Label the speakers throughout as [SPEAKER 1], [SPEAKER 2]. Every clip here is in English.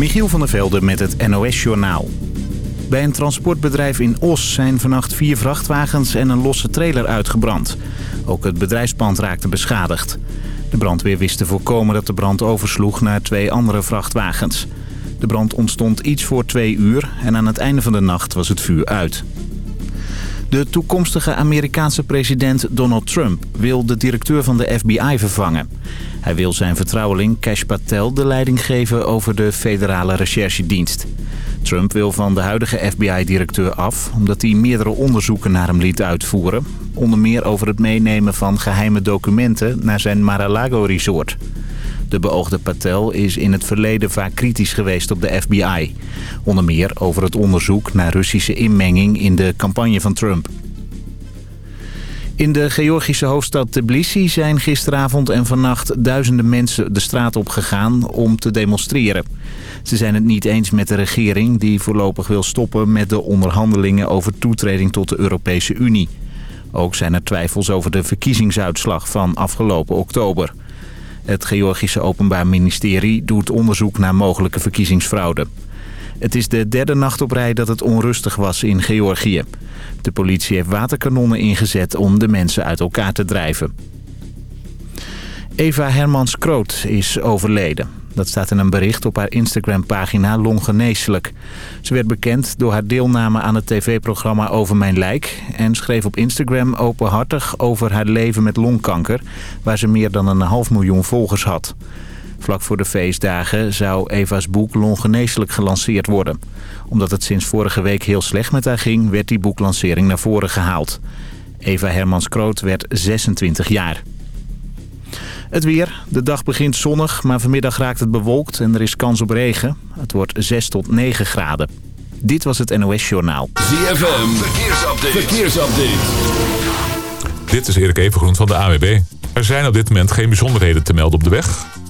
[SPEAKER 1] Michiel van der Velde met het NOS-journaal. Bij een transportbedrijf in Os zijn vannacht vier vrachtwagens en een losse trailer uitgebrand. Ook het bedrijfspand raakte beschadigd. De brandweer wist te voorkomen dat de brand oversloeg naar twee andere vrachtwagens. De brand ontstond iets voor twee uur en aan het einde van de nacht was het vuur uit. De toekomstige Amerikaanse president Donald Trump wil de directeur van de FBI vervangen. Hij wil zijn vertrouweling Cash Patel de leiding geven over de federale recherchedienst. Trump wil van de huidige FBI-directeur af... omdat hij meerdere onderzoeken naar hem liet uitvoeren. Onder meer over het meenemen van geheime documenten naar zijn Mar-a-Lago-resort. De beoogde Patel is in het verleden vaak kritisch geweest op de FBI. Onder meer over het onderzoek naar Russische inmenging in de campagne van Trump. In de Georgische hoofdstad Tbilisi zijn gisteravond en vannacht duizenden mensen de straat op gegaan om te demonstreren. Ze zijn het niet eens met de regering die voorlopig wil stoppen met de onderhandelingen over toetreding tot de Europese Unie. Ook zijn er twijfels over de verkiezingsuitslag van afgelopen oktober. Het Georgische Openbaar Ministerie doet onderzoek naar mogelijke verkiezingsfraude. Het is de derde nacht op rij dat het onrustig was in Georgië. De politie heeft waterkanonnen ingezet om de mensen uit elkaar te drijven. Eva Hermans-Kroot is overleden. Dat staat in een bericht op haar Instagram-pagina Longgeneeslijk. Ze werd bekend door haar deelname aan het tv-programma Over Mijn Lijk... en schreef op Instagram openhartig over haar leven met longkanker... waar ze meer dan een half miljoen volgers had. Vlak voor de feestdagen zou Eva's boek Longgeneeslijk gelanceerd worden. Omdat het sinds vorige week heel slecht met haar ging... werd die boeklancering naar voren gehaald. Eva Hermans-Kroot werd 26 jaar. Het weer. De dag begint zonnig, maar vanmiddag raakt het bewolkt en er is kans op regen. Het wordt 6 tot 9 graden. Dit was het NOS Journaal.
[SPEAKER 2] ZFM. Verkeersupdate. Verkeersupdate.
[SPEAKER 3] Dit is Erik Evengroen van de AWB. Er zijn op dit moment geen bijzonderheden te melden op de weg.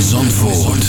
[SPEAKER 4] Zandvoort.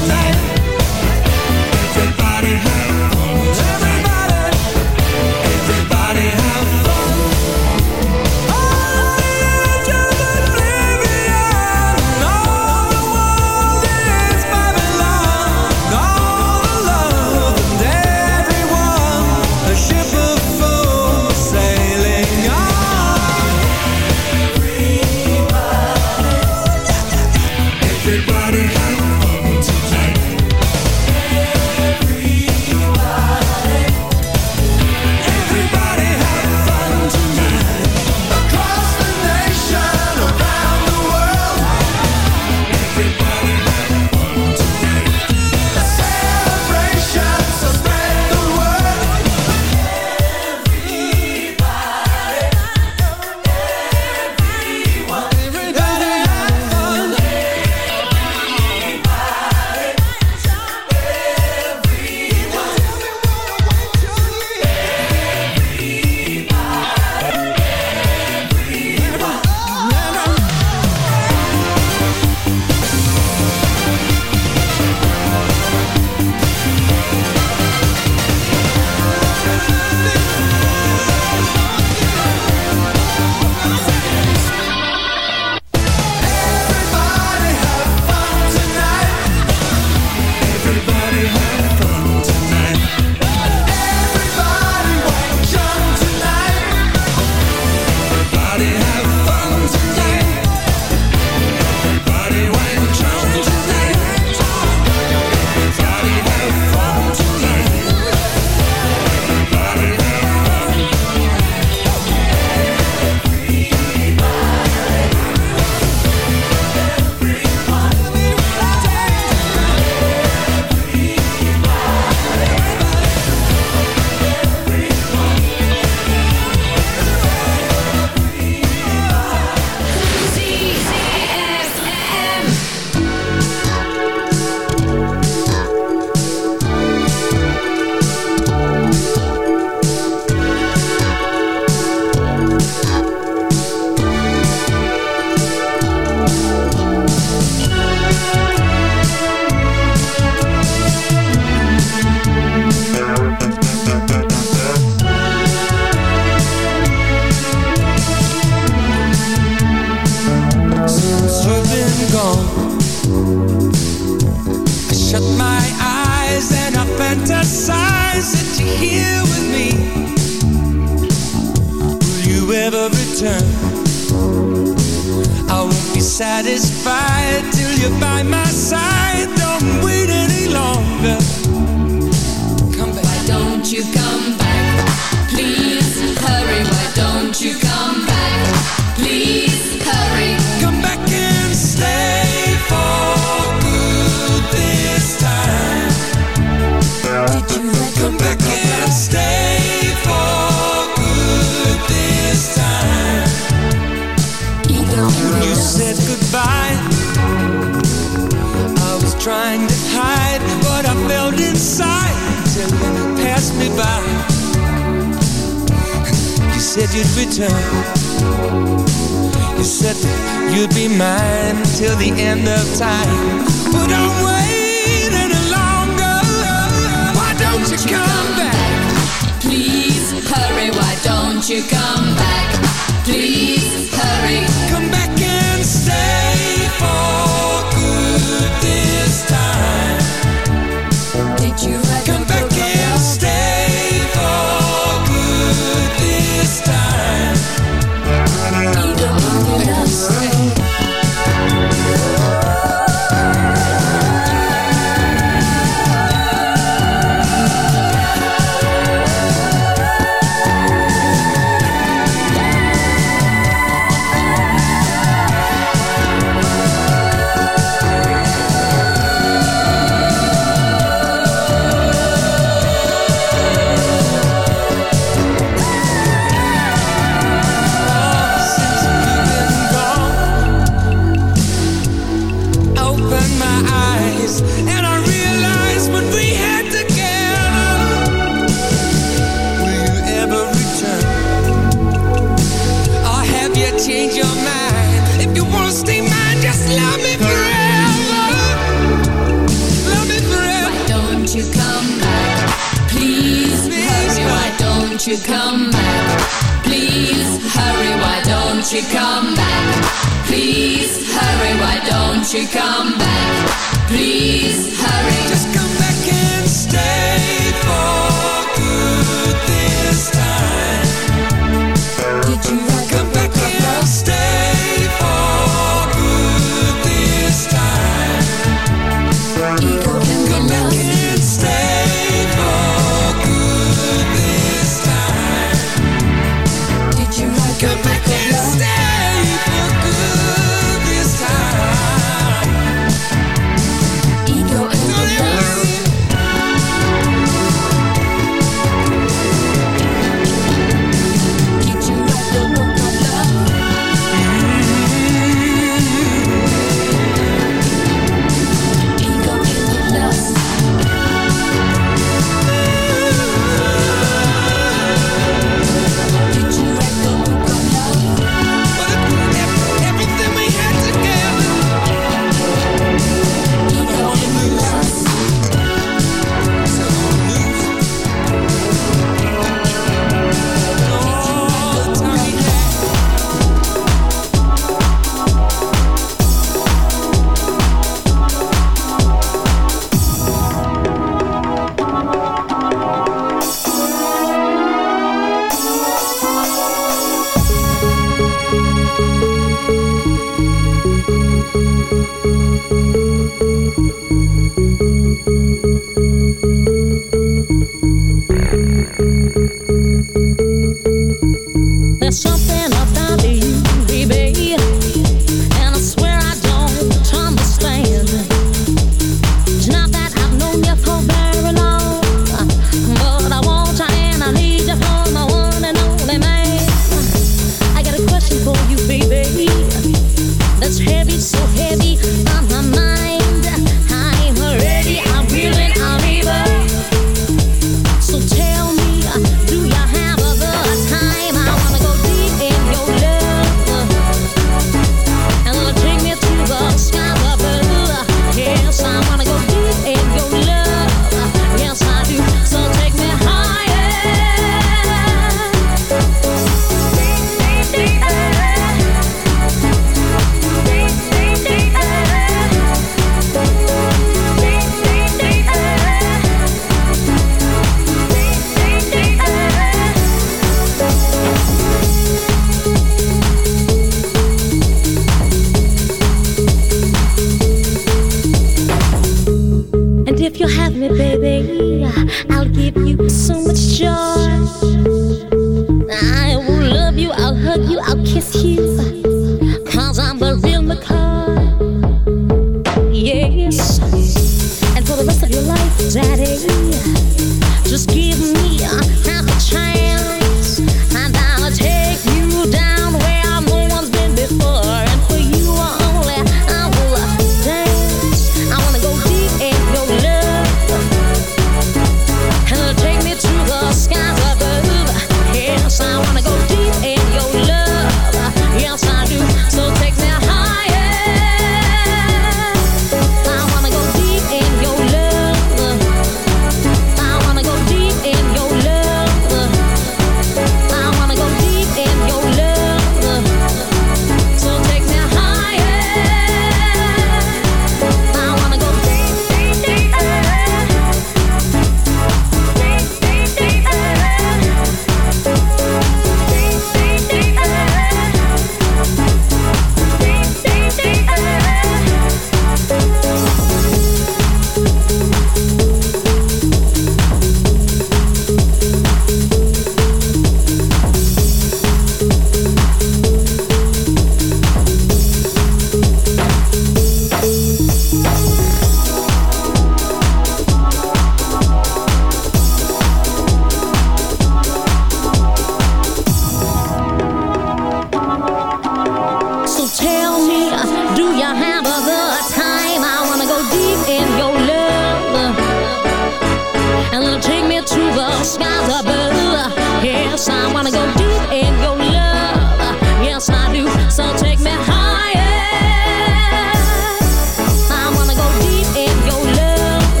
[SPEAKER 4] tonight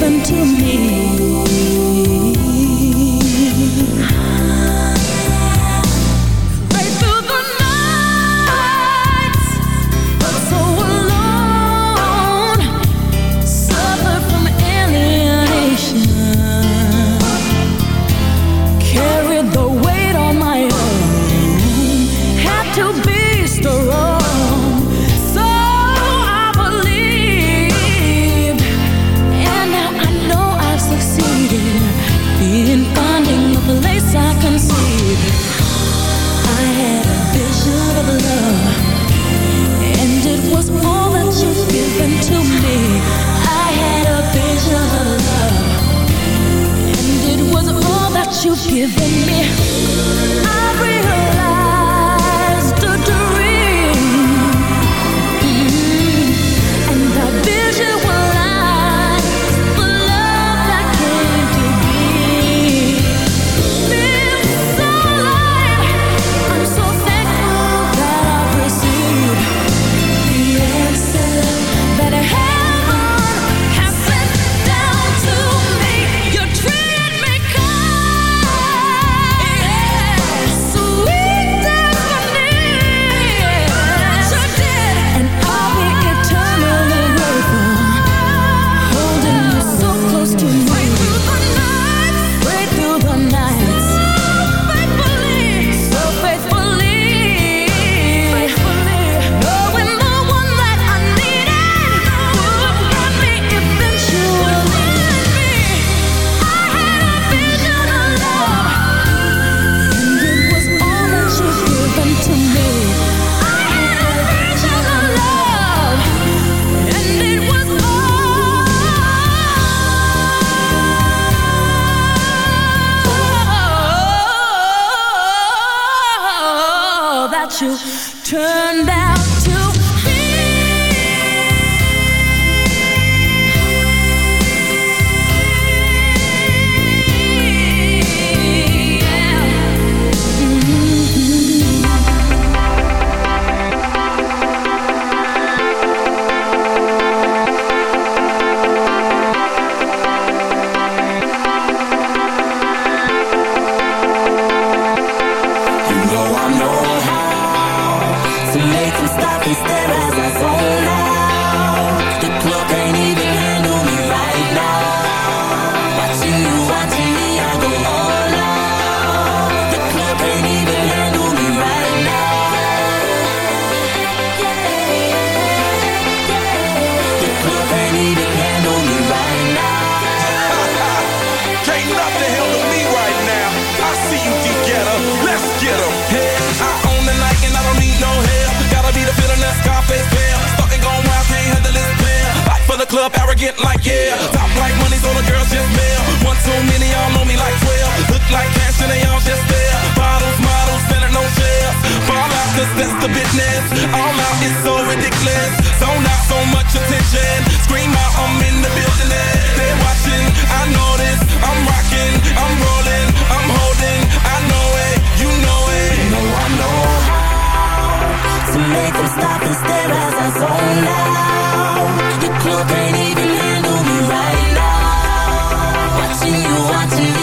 [SPEAKER 4] you've
[SPEAKER 5] to me.
[SPEAKER 6] Watching you, watching me,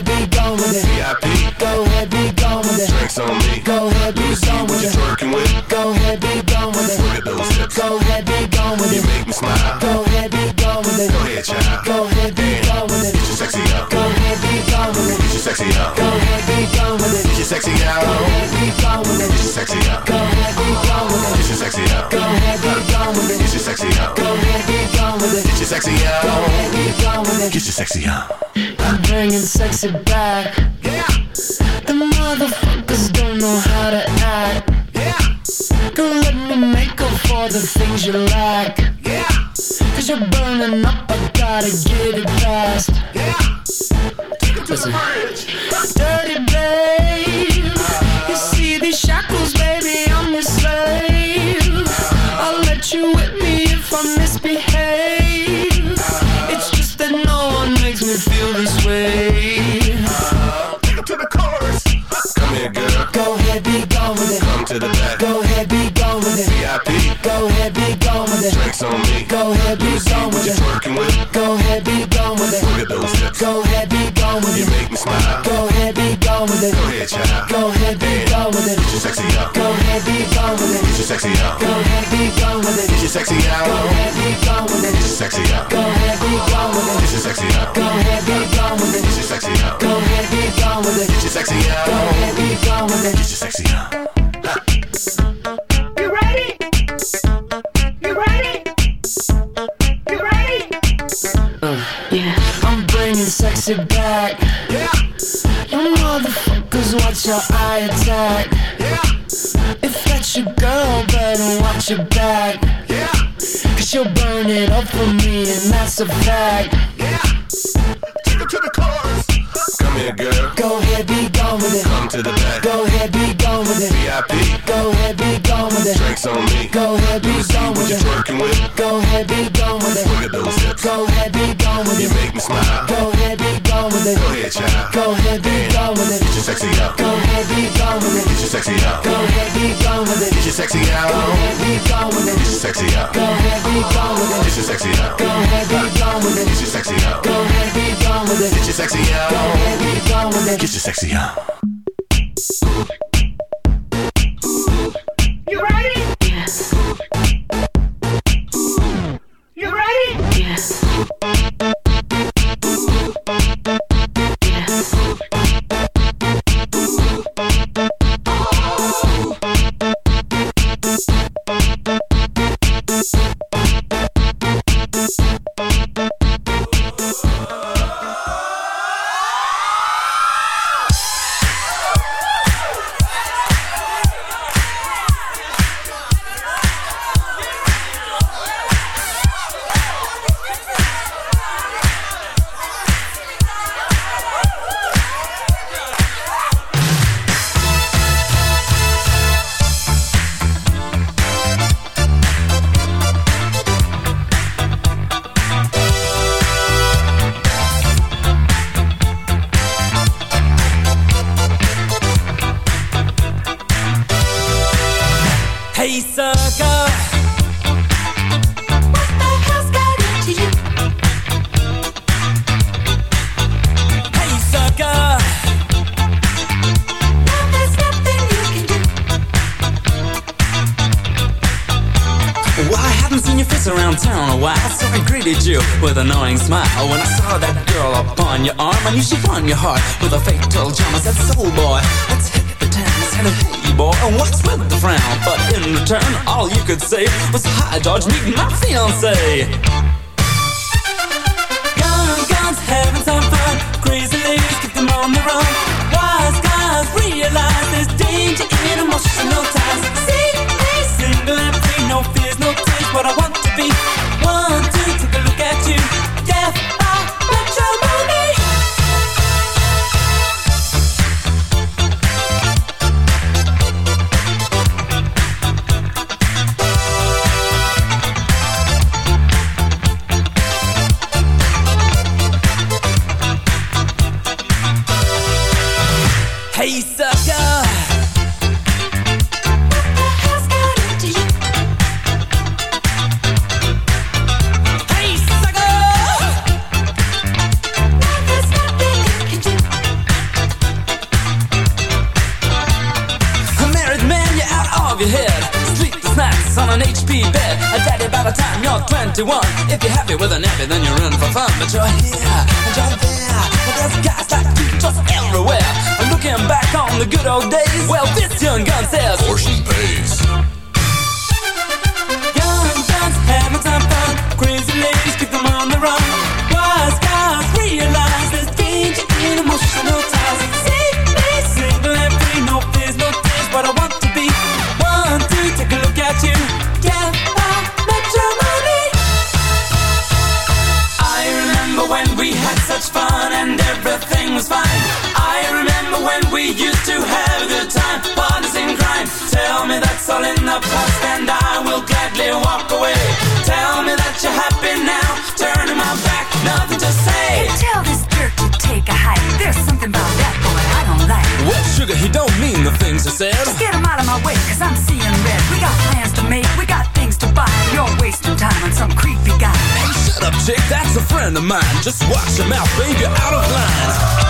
[SPEAKER 7] ahead, be gone with it.
[SPEAKER 8] VIP.
[SPEAKER 7] Go ahead, be gone with it.
[SPEAKER 8] Drinks on me.
[SPEAKER 7] Go ahead, be
[SPEAKER 8] Let me see
[SPEAKER 7] gone with it.
[SPEAKER 8] twerking with.
[SPEAKER 7] Go ahead, be gone with
[SPEAKER 8] Look
[SPEAKER 7] it.
[SPEAKER 8] at those hips.
[SPEAKER 7] Go ahead, be gone with
[SPEAKER 8] You
[SPEAKER 7] it.
[SPEAKER 8] make me smile.
[SPEAKER 7] Go ahead, be gone with it.
[SPEAKER 8] Go ahead, child.
[SPEAKER 7] Go ahead, be gone with it.
[SPEAKER 8] Get your sexy out.
[SPEAKER 7] Go ahead, be gone with it.
[SPEAKER 8] Get your sexy out.
[SPEAKER 7] Go ahead, be gone with it.
[SPEAKER 8] Get your sexy out.
[SPEAKER 7] Go ahead, be gone with it.
[SPEAKER 8] Get your sexy out.
[SPEAKER 7] Go ahead, be gone with it.
[SPEAKER 8] Get your sexy out.
[SPEAKER 7] Go ahead, be gone with it.
[SPEAKER 8] Get your sexy out.
[SPEAKER 7] Go ahead, be gone with it.
[SPEAKER 8] Get your sexy out.
[SPEAKER 7] Go ahead, be gone with it.
[SPEAKER 8] Get your sexy out.
[SPEAKER 7] I'm bringing sexy back. Yeah. The motherfuckers don't know how to act. Yeah. Girl, let me make up for the things you lack. Yeah. Cause you're burning up, I gotta get it fast. Yeah. Listen. Dirty babe. You see these shackles, baby, I'm your slave. I'll let you whip me if I misbehave.
[SPEAKER 8] Make me.
[SPEAKER 7] Go ahead, be gone with it.
[SPEAKER 8] Go ahead, child.
[SPEAKER 7] Go ahead, be gone with it.
[SPEAKER 8] Get your sexy out.
[SPEAKER 7] Go ahead, be gone with it.
[SPEAKER 8] Get your sexy out.
[SPEAKER 7] Go ahead, be gone with it.
[SPEAKER 8] Get your sexy out.
[SPEAKER 7] Go ahead, be gone with it.
[SPEAKER 8] Get your sexy out.
[SPEAKER 7] Go ahead, be gone with it.
[SPEAKER 8] Get your sexy out.
[SPEAKER 7] Go ahead, be gone with it.
[SPEAKER 8] Get your sexy out.
[SPEAKER 7] Go ahead, be gone with it.
[SPEAKER 8] Get your sexy out.
[SPEAKER 7] Go ahead, be gone with it.
[SPEAKER 8] Get your sexy out.
[SPEAKER 7] You ready? You ready? You ready? yeah. I'm bringing sexy back. You motherfuckers watch your eye attack. Yeah. If that's your girl, better watch your back. Yeah. Cause you'll burn it up for me, and that's a fact. Yeah. Take it to the chorus.
[SPEAKER 8] Come here, girl.
[SPEAKER 7] Go ahead, be gone with it.
[SPEAKER 8] Come to the back.
[SPEAKER 7] Go ahead, be gone with it.
[SPEAKER 8] VIP.
[SPEAKER 7] Go ahead, be gone with it.
[SPEAKER 8] Drinks on me.
[SPEAKER 7] Go ahead, be
[SPEAKER 8] Let me see
[SPEAKER 7] gone
[SPEAKER 8] what
[SPEAKER 7] with it.
[SPEAKER 8] twerking with.
[SPEAKER 7] Go ahead, be gone with it.
[SPEAKER 8] Look at those hips.
[SPEAKER 7] Go ahead, be gone with
[SPEAKER 8] You make me smile.
[SPEAKER 7] Go ahead, be gone with it.
[SPEAKER 8] Go ahead, child.
[SPEAKER 7] Go ahead, be gone with it.
[SPEAKER 8] Get your sexy out.
[SPEAKER 7] Go ahead, be gone with it.
[SPEAKER 8] Get your sexy out.
[SPEAKER 7] Go ahead, be gone with it.
[SPEAKER 8] Get your sexy
[SPEAKER 7] Go
[SPEAKER 8] out.
[SPEAKER 7] ahead, be gone with it.
[SPEAKER 8] Get your sexy out.
[SPEAKER 7] Go ahead, be gone with
[SPEAKER 8] Get
[SPEAKER 7] it.
[SPEAKER 8] your sexy out.
[SPEAKER 7] Go ahead, be gone with
[SPEAKER 8] Get your sexy out.
[SPEAKER 7] Go ahead, be gone with it.
[SPEAKER 8] Get your sexy
[SPEAKER 7] Go
[SPEAKER 8] out.
[SPEAKER 7] ahead, be gone with it.
[SPEAKER 8] Get your sexy out.
[SPEAKER 7] You ready? Yes. You ready? Yes.
[SPEAKER 9] Town a while, so I greeted you with an annoying smile. When I saw that girl upon your arm, I knew she'd won your heart with a fatal charm. I said, Soul boy, let's hit the town. I said, Hey boy, what's with the frown? But in return, all you could say was, Hi, George, meet my fiance. Gone, guns, having some fun. Crazy ladies, keep them on the run. Wise guys realize there's danger in emotional ties. See me single and free, no fears, no tears. What I want to be. but your and everything was fine. I remember when we used to have a good time, parties and crime. Tell me that's all in the past, and I will gladly walk away. Tell me that you're happy now, turning my back, nothing to say.
[SPEAKER 5] Tell this jerk to take a hike. There's something about that boy I don't like.
[SPEAKER 9] Well, sugar, he don't mean the things he said.
[SPEAKER 5] Just get him out of my way, cause I'm seeing red. We got plans to make, we got to buy. You're wasting time on some creepy guy.
[SPEAKER 9] Hey, shut up, chick. That's a friend of mine. Just watch your mouth, baby. Out of line.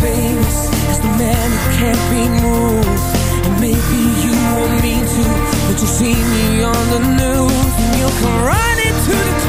[SPEAKER 4] famous as the man who can't be moved. And maybe you want me to, but you see me on the news and you'll come running to the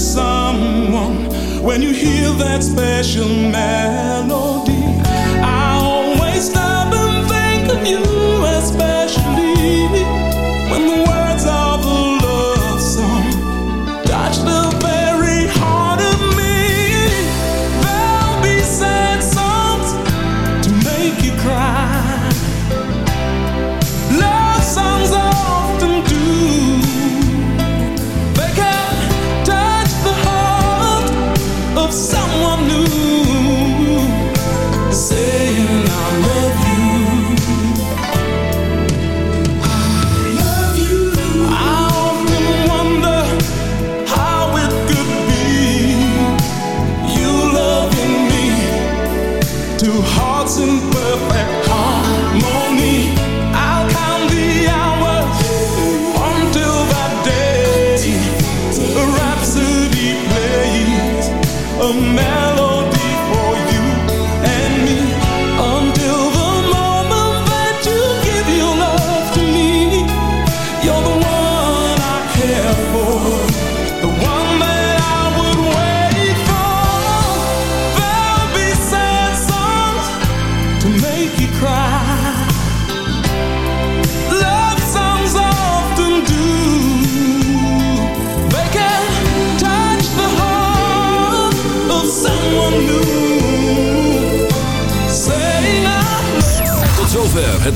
[SPEAKER 10] someone when you hear that special melody.